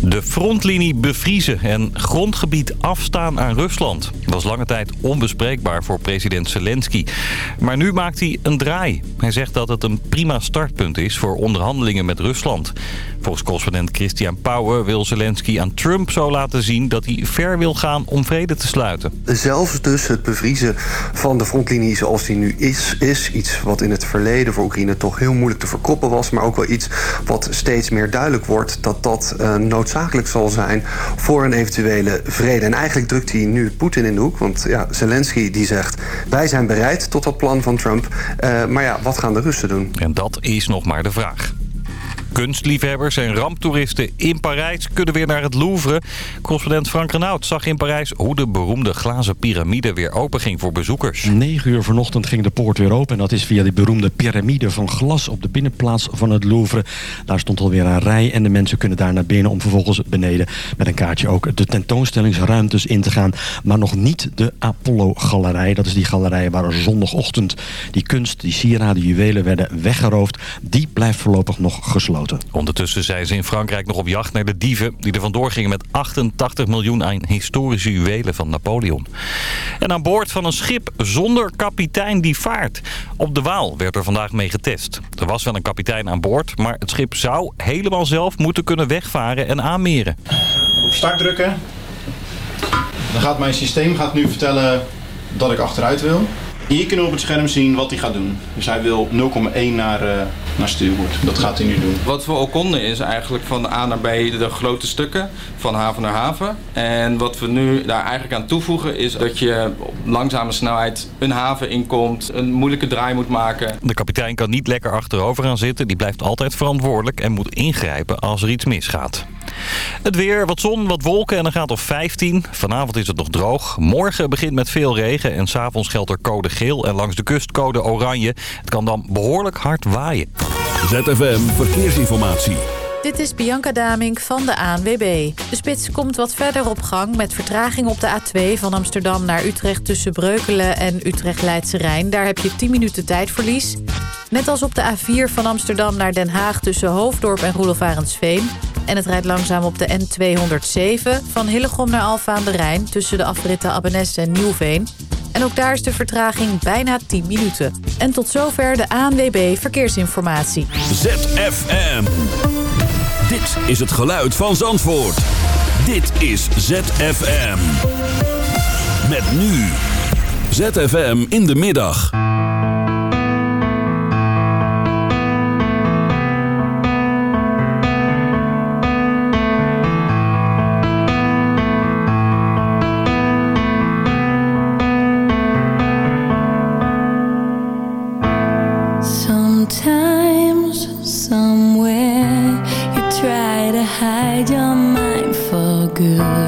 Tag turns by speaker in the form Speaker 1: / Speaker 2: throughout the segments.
Speaker 1: De frontlinie bevriezen en grondgebied afstaan aan Rusland. was lange tijd onbespreekbaar voor president Zelensky. Maar nu maakt hij een draai. Hij zegt dat het een prima startpunt is voor onderhandelingen met Rusland. Volgens correspondent Christian Pauwen wil Zelensky aan Trump zo laten zien... dat hij ver wil gaan om vrede te sluiten.
Speaker 2: Zelfs dus het bevriezen van de frontlinie zoals die nu is... is iets wat in het verleden voor Oekraïne toch heel moeilijk te verkroppen was... maar ook wel iets wat steeds meer duidelijk wordt... dat dat uh, noodzakelijk zal zijn voor een eventuele vrede. En eigenlijk drukt hij nu Poetin in de hoek. Want ja, Zelensky die zegt, wij zijn bereid tot dat plan van Trump. Uh, maar ja, wat gaan de Russen doen?
Speaker 1: En dat is nog maar de vraag. Kunstliefhebbers en ramptoeristen in Parijs kunnen weer naar het Louvre. Correspondent Frank Renaud zag in Parijs hoe de beroemde glazen piramide weer open ging voor bezoekers.
Speaker 3: 9 uur vanochtend ging de poort weer open en dat is via die beroemde piramide van glas op de binnenplaats van het Louvre. Daar stond alweer een rij en de mensen kunnen daar naar binnen om vervolgens beneden met een kaartje ook de tentoonstellingsruimtes in te gaan. Maar nog niet de Apollo-galerij. Dat is die galerij waar zondagochtend die kunst, die sieraden, juwelen werden weggeroofd. Die blijft voorlopig nog gesloten.
Speaker 1: Ondertussen zijn ze in Frankrijk nog op jacht naar de dieven... die er vandoor gingen met 88 miljoen aan historische juwelen van Napoleon. En aan boord van een schip zonder kapitein die vaart. Op de Waal werd er vandaag mee getest. Er was wel een kapitein aan boord, maar het schip zou helemaal zelf moeten kunnen wegvaren en aanmeren.
Speaker 4: Op start drukken. Dan gaat mijn systeem gaat nu vertellen dat ik achteruit wil. Hier kunnen we op het scherm zien wat hij gaat doen. Dus hij wil 0,1 naar, uh, naar stuurboord. Dat gaat hij nu doen.
Speaker 5: Wat we ook konden is eigenlijk van A naar B de grote stukken. Van haven naar haven. En wat we nu daar eigenlijk aan toevoegen is dat je op langzame snelheid een haven inkomt. Een moeilijke draai moet maken.
Speaker 1: De kapitein kan niet lekker achterover gaan zitten. Die blijft altijd verantwoordelijk en moet ingrijpen als er iets misgaat. Het weer, wat zon, wat wolken en dan gaat op 15. Vanavond is het nog droog. Morgen begint met veel regen en s'avonds geldt er code geel en langs de kust code oranje. Het kan dan behoorlijk hard waaien.
Speaker 6: ZFM Verkeersinformatie.
Speaker 7: Dit is Bianca Damink van de ANWB. De spits komt wat verder op gang met vertraging op de A2 van Amsterdam naar Utrecht... tussen Breukelen en Utrecht-Leidse Rijn. Daar heb je 10 minuten tijdverlies. Net als op de A4 van Amsterdam naar Den Haag tussen Hoofddorp en Roelofarensveen. En het rijdt langzaam op de N207 van Hillegom naar Alfa aan de Rijn... tussen de afritten Abbenes en Nieuwveen. En ook daar is de vertraging bijna 10 minuten. En tot zover de ANWB Verkeersinformatie.
Speaker 6: ZFM. Dit is het geluid van Zandvoort. Dit is ZFM. Met nu. ZFM in de middag.
Speaker 8: Good.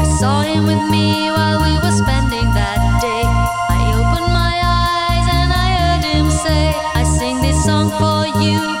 Speaker 9: saw him with me while we were spending that day. I opened my eyes and I heard him say, I sing this song for you.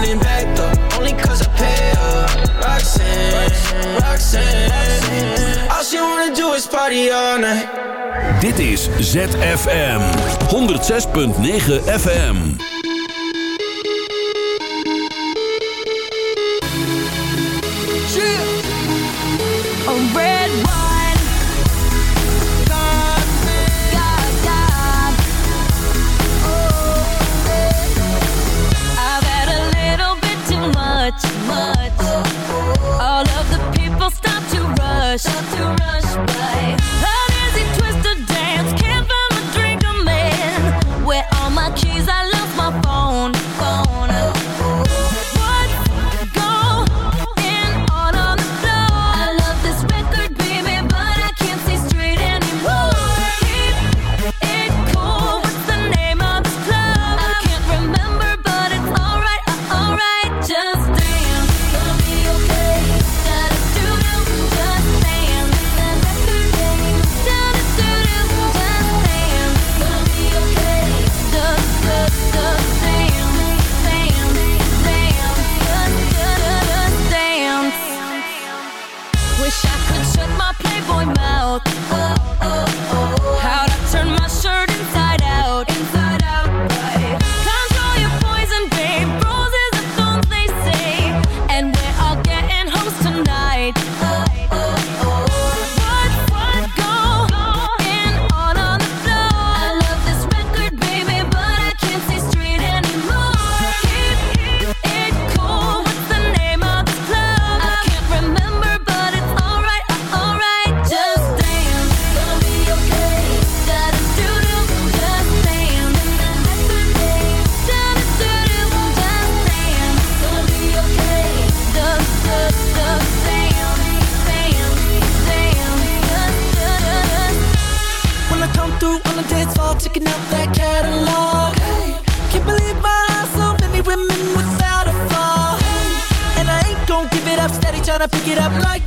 Speaker 10: Running only cause I pay wanna do is party night.
Speaker 6: Dit is ZFM 106.9 FM.
Speaker 10: Tryna pick it up like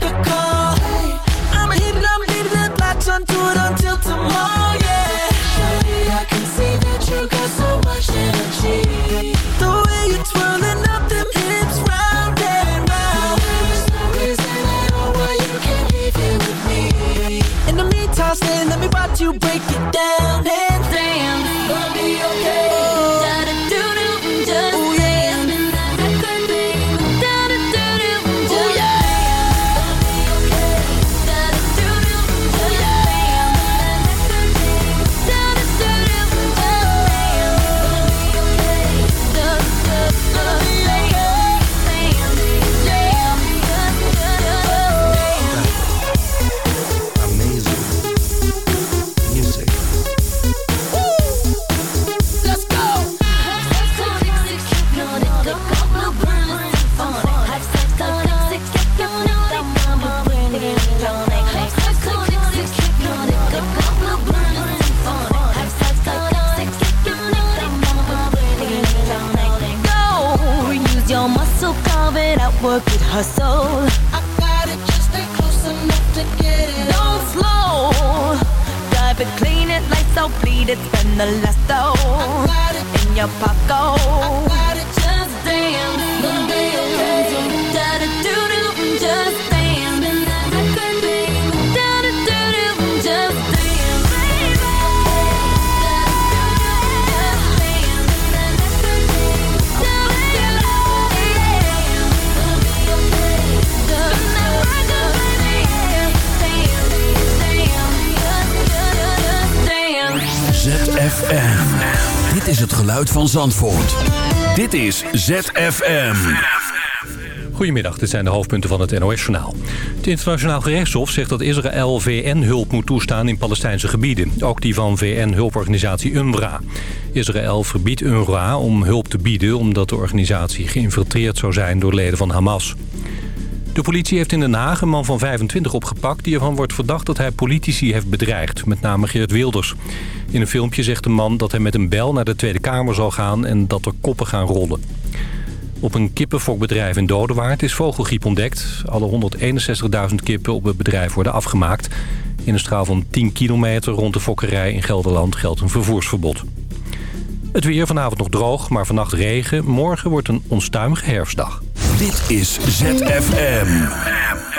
Speaker 6: van Zandvoort. Dit is ZFM.
Speaker 11: Goedemiddag, dit zijn de hoofdpunten van het NOS-journaal. Het internationaal gerechtshof zegt dat Israël VN-hulp moet toestaan in Palestijnse gebieden. Ook die van VN-hulporganisatie UNRWA. Israël verbiedt UNRWA om hulp te bieden... omdat de organisatie geïnfiltreerd zou zijn door leden van Hamas. De politie heeft in Den Haag een man van 25 opgepakt... die ervan wordt verdacht dat hij politici heeft bedreigd, met name Geert Wilders. In een filmpje zegt de man dat hij met een bel naar de Tweede Kamer zal gaan... en dat er koppen gaan rollen. Op een kippenfokbedrijf in Dodewaard is vogelgriep ontdekt. Alle 161.000 kippen op het bedrijf worden afgemaakt. In een straal van 10 kilometer rond de fokkerij in Gelderland geldt een vervoersverbod. Het weer vanavond nog droog, maar vannacht regen. Morgen wordt een onstuimige herfstdag.
Speaker 6: Dit is ZFM.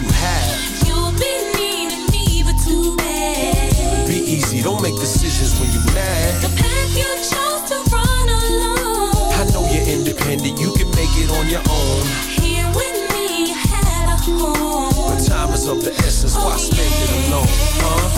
Speaker 8: you have. You'll be needing me, but too bad.
Speaker 12: Be easy, don't make decisions when you're mad.
Speaker 8: The path you chose to run alone.
Speaker 12: I know you're independent, you can make it on your own.
Speaker 8: Here with me, you had a home.
Speaker 12: But time is of the essence, oh,
Speaker 8: why yeah. spend
Speaker 12: it alone, huh?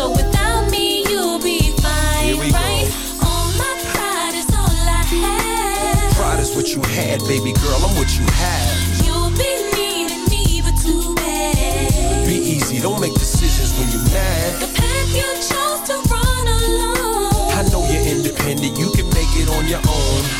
Speaker 8: So without me, you'll be fine,
Speaker 12: right? Go.
Speaker 8: All my pride is all I have.
Speaker 12: Pride is what you had, baby girl. I'm what you have.
Speaker 8: You'll be needing me, but too bad.
Speaker 12: Be easy, don't make decisions when you're mad.
Speaker 8: The path you chose to run alone.
Speaker 12: I know you're independent, you can make it on your own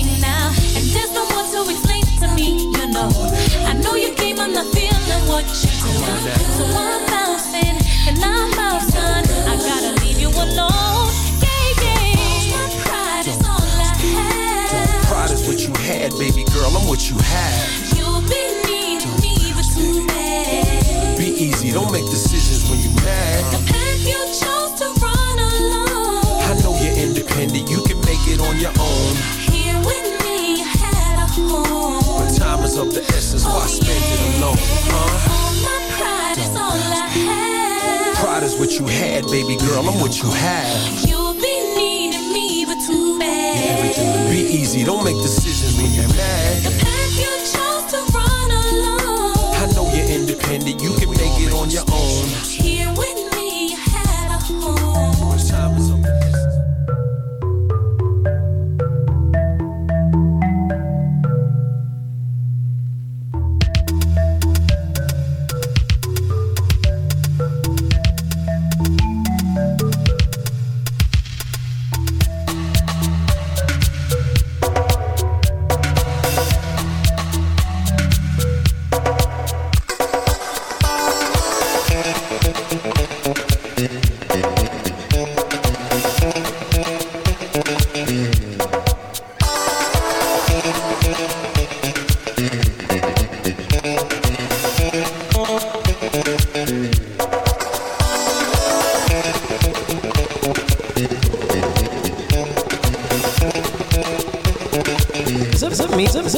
Speaker 8: So I'm bouncing and I'm bouncing. I gotta leave you alone. Yeah, yeah. Pride is all I have.
Speaker 12: Pride is what you had, baby girl. I'm what you have.
Speaker 8: You'll be needing me.
Speaker 12: Be easy. Don't make decisions when you're mad of the essence. Why oh, spend yeah. it alone? Huh?
Speaker 8: All my pride is all I have.
Speaker 12: Pride is what you had, baby girl. I'm what you have.
Speaker 8: You'll be needing me, but too bad.
Speaker 12: Yeah, be easy. Don't make decisions when you're mad.
Speaker 8: The path you chose to run alone.
Speaker 12: I know you're independent. You can make it on your own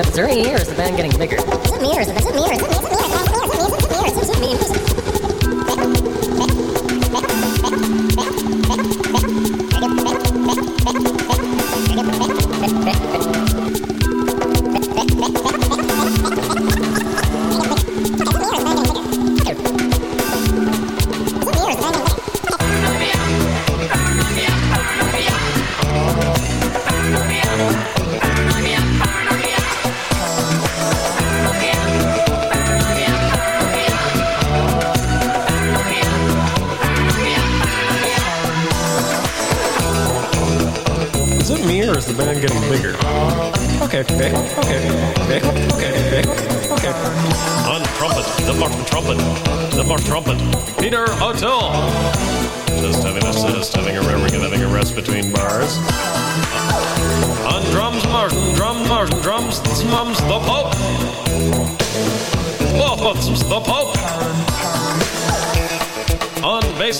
Speaker 13: The so many getting bigger.
Speaker 14: Is it me or is it is it me? Is it me? Is it me? Is it me? Is it me? Is it me?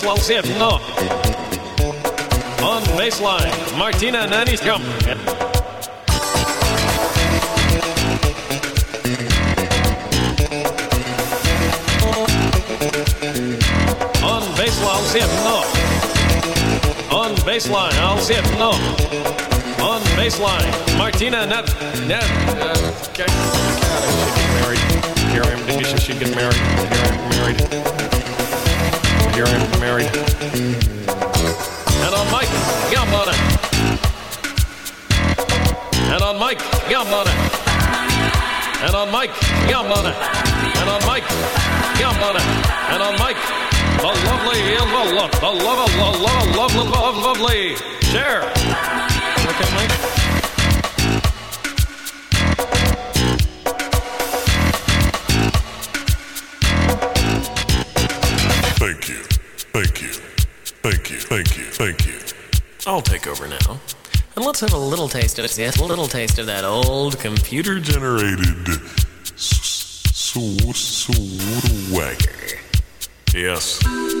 Speaker 15: On bass, no. On baseline, Martina Nani's come. On baseline, I'll see it, no. On baseline, I'll see it, no. On baseline, Martina Net. Net. Uh, okay. God, I married. Here I am. Should get married. Here I am married. Am married. And on Mike, on. And on Mike, on. And on Mike, on. And on Mike, on. And on Mike, the lovely, the love, the love, the love, love, love, love, lovely. Share. Okay, Mike.
Speaker 16: Thank you.
Speaker 13: I'll take over now. And let's have a little taste of it. Yes, a little taste of that old computer
Speaker 16: Generated swagger. Yes.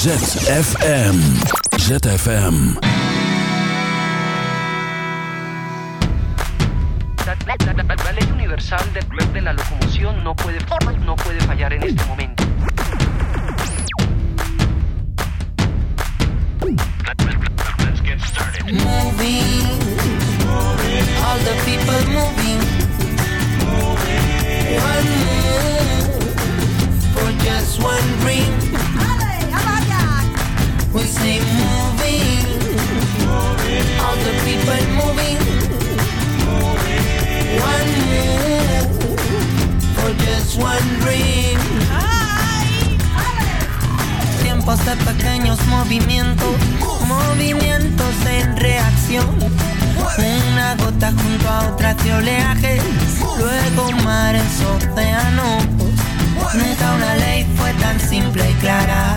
Speaker 6: ZFM. ZFM.
Speaker 17: La, ley universal de, de la locomoción no puede, no puede fallar en este momento. Let's get started.
Speaker 10: Moving. All the people moving. One move
Speaker 18: for just one dream thing the people moving. One for just one dream. Tiempos de pequeños movimientos, movimientos en reacción. Una gota junto a otra de oleaje, luego mares, océanos. Nunca una ley fue tan simple y clara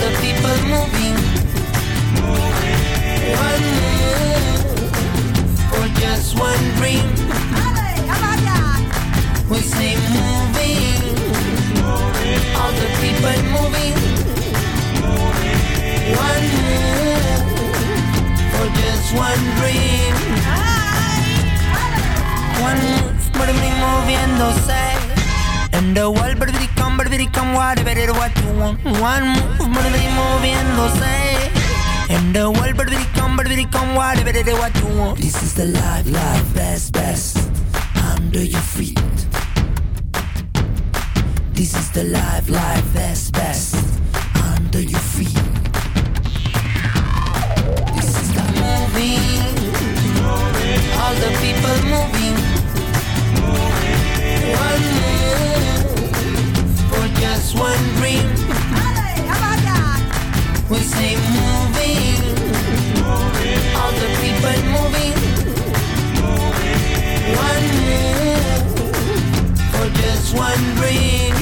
Speaker 18: The people moving. One move for just one dream. We say moving, all the people moving. One move for just one dream. One move, but me moviéndose. And the world, come, it come, whatever what you want. One move, me moviéndose. And the world, it come, it come, whatever what you want. This is the life, life, best, best. Under your feet. This is the life, life, best, best. Under your feet. This is the moving. All the people moving. One just one dream. We say moving, all the people moving. One move for just one dream.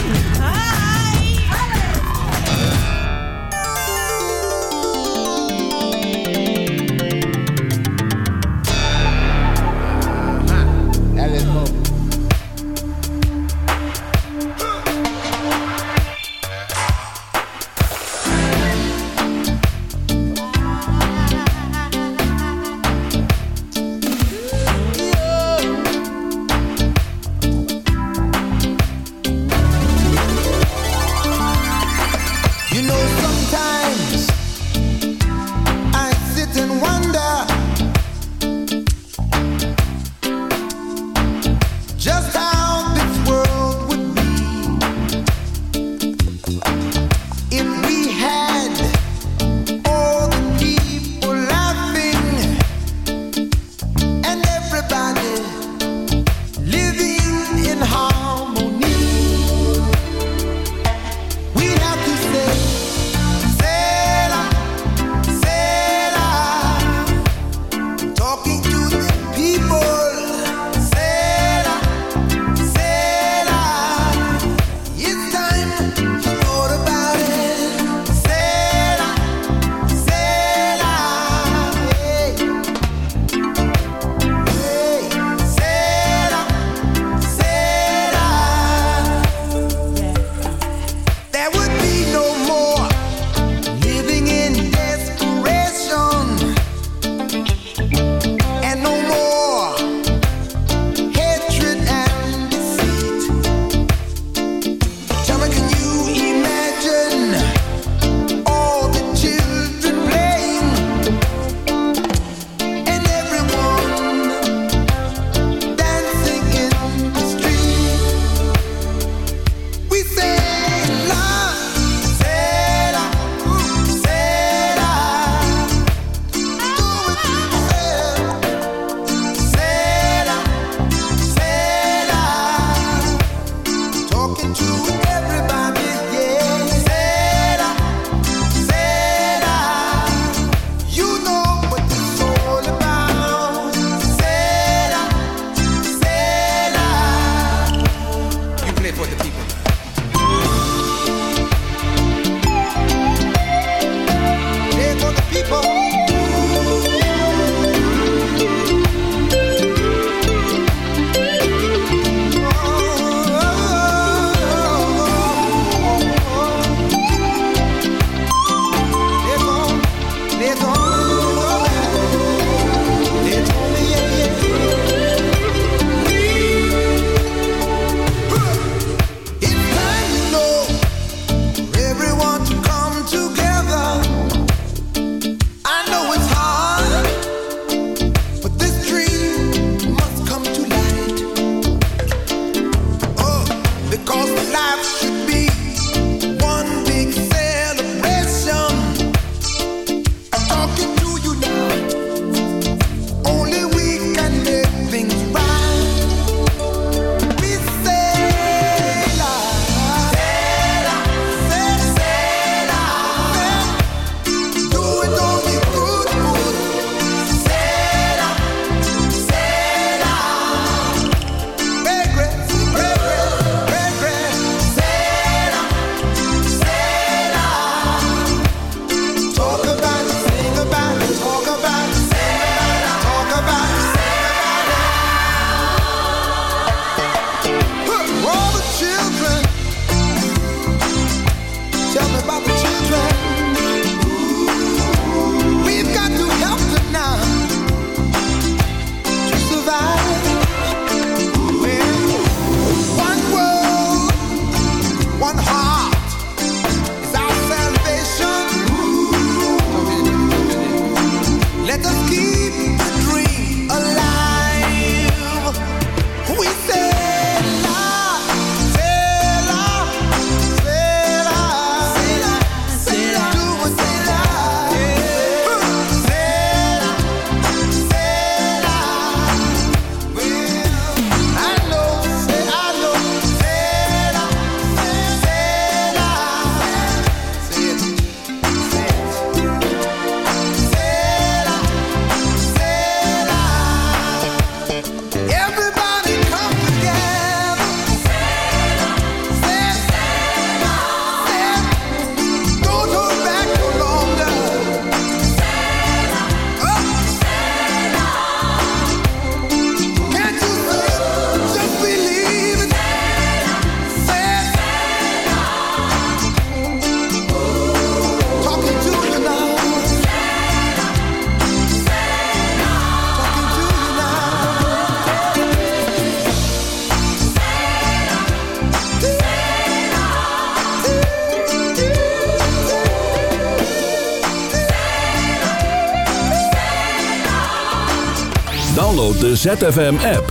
Speaker 6: ZFM-app.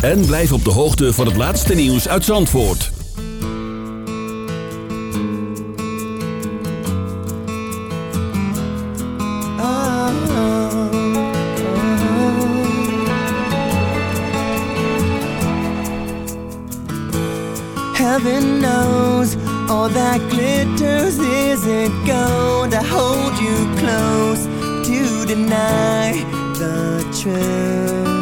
Speaker 6: En blijf op de hoogte van het laatste nieuws uit Zandvoort.
Speaker 18: Heaven knows all that glitters isn't gold. I hold you close to deny the truth.